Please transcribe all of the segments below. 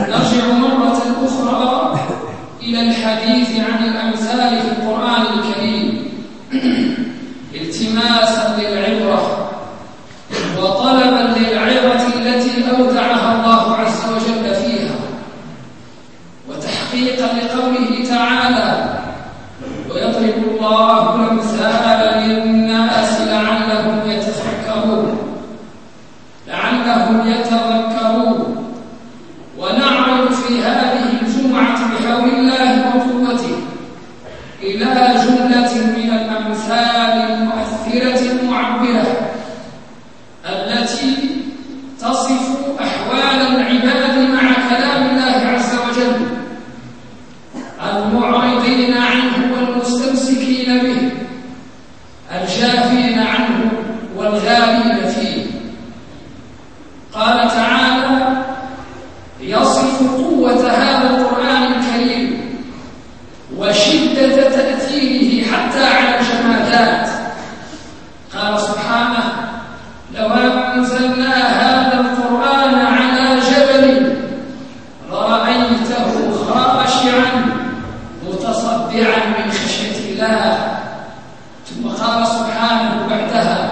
نرجع مرة أخرى إلى الحديث عن الأمثال في القرآن الكريم. التماسا للعلم من خشية الله. ثم قال سبحانه بعدها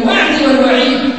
الوعيد من الوعد والوعيد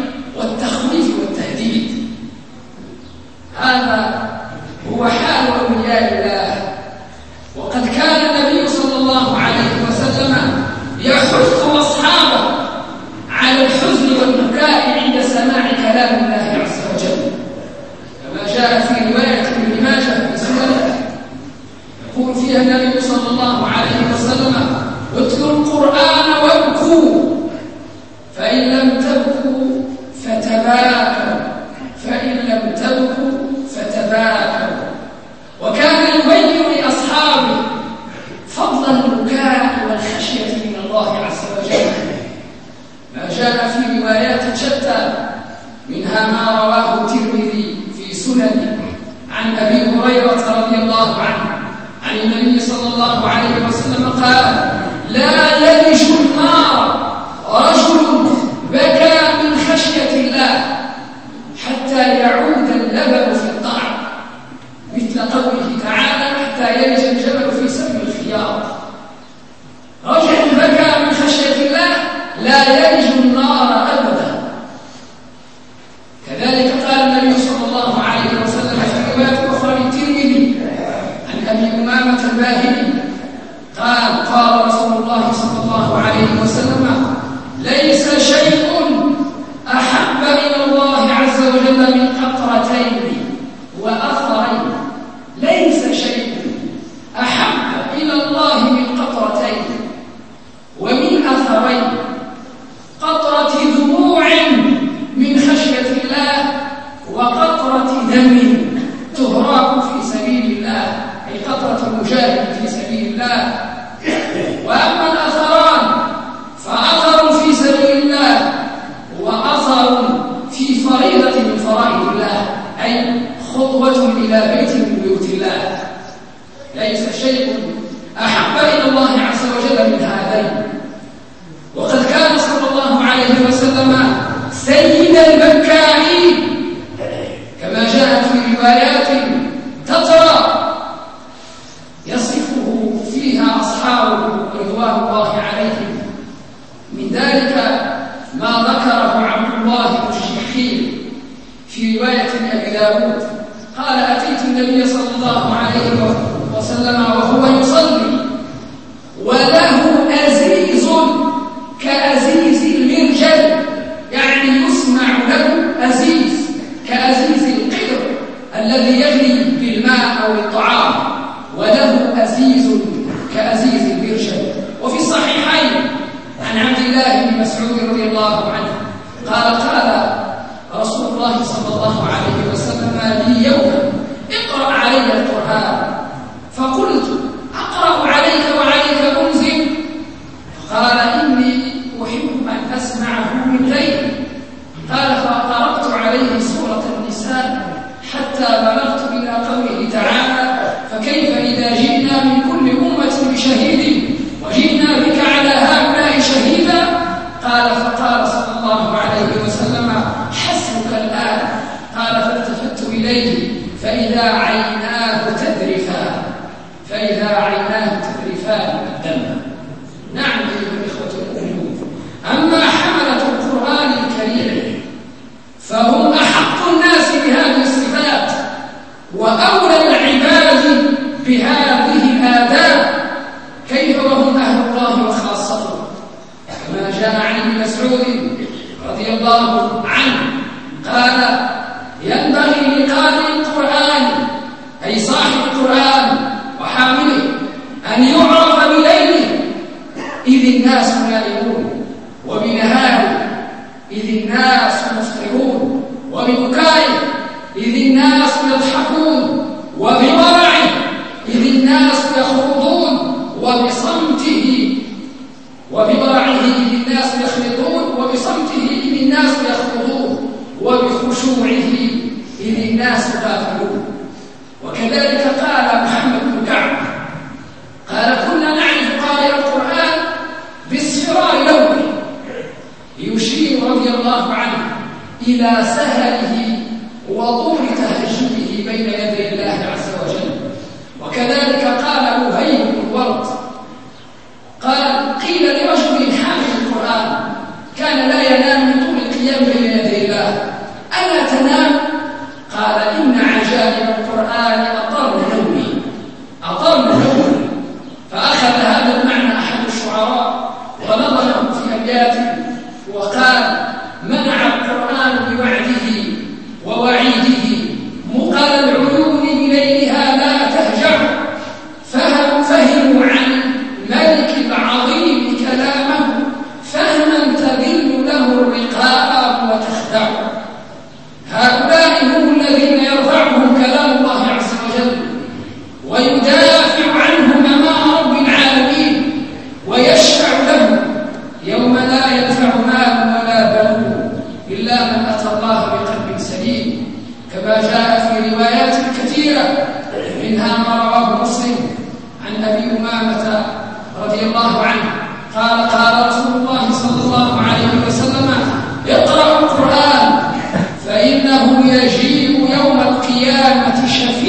Amen. رضي الله عنه إلى سهله وطول تهجده بين يدي الله عز وجل. وكذلك إنه يجيء يوم القيامة شفيعا.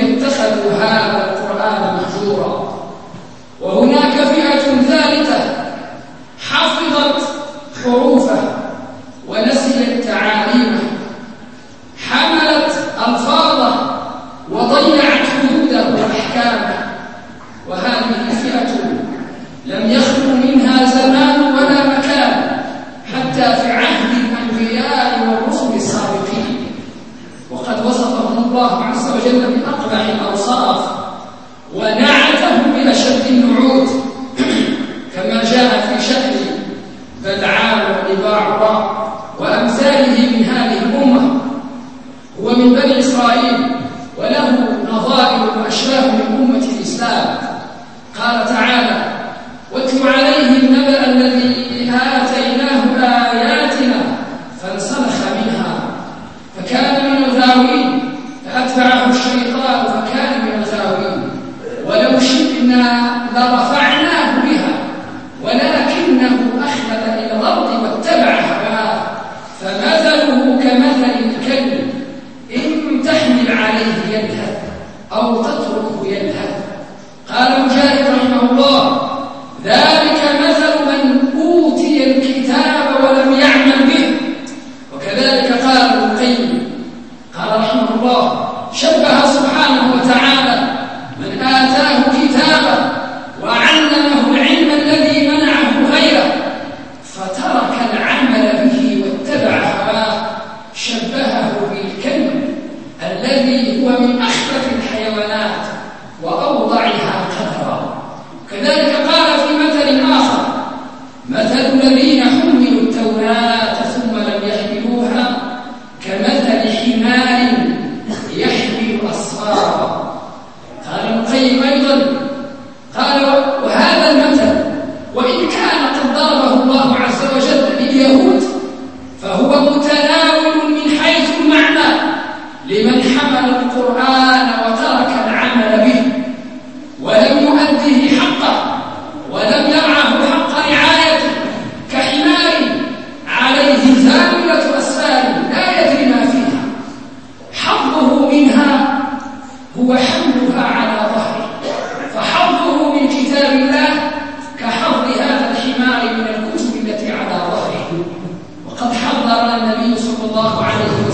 اتخذوا هذا القرآن مهجورا. وهناك فئة ثالثة حفظت حروف بني إسرائيل عليه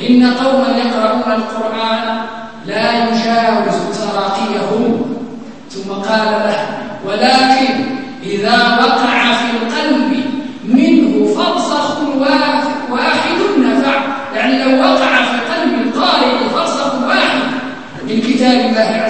إن قوما يقرؤون القرآن لا يجاوز تراقيهم. ثم قال له ولكن إذا وقع في القلب منه فرسخ واحد نفع. يعني لو وقع في قلب القارئ فرسخ واحد. من كتاب الله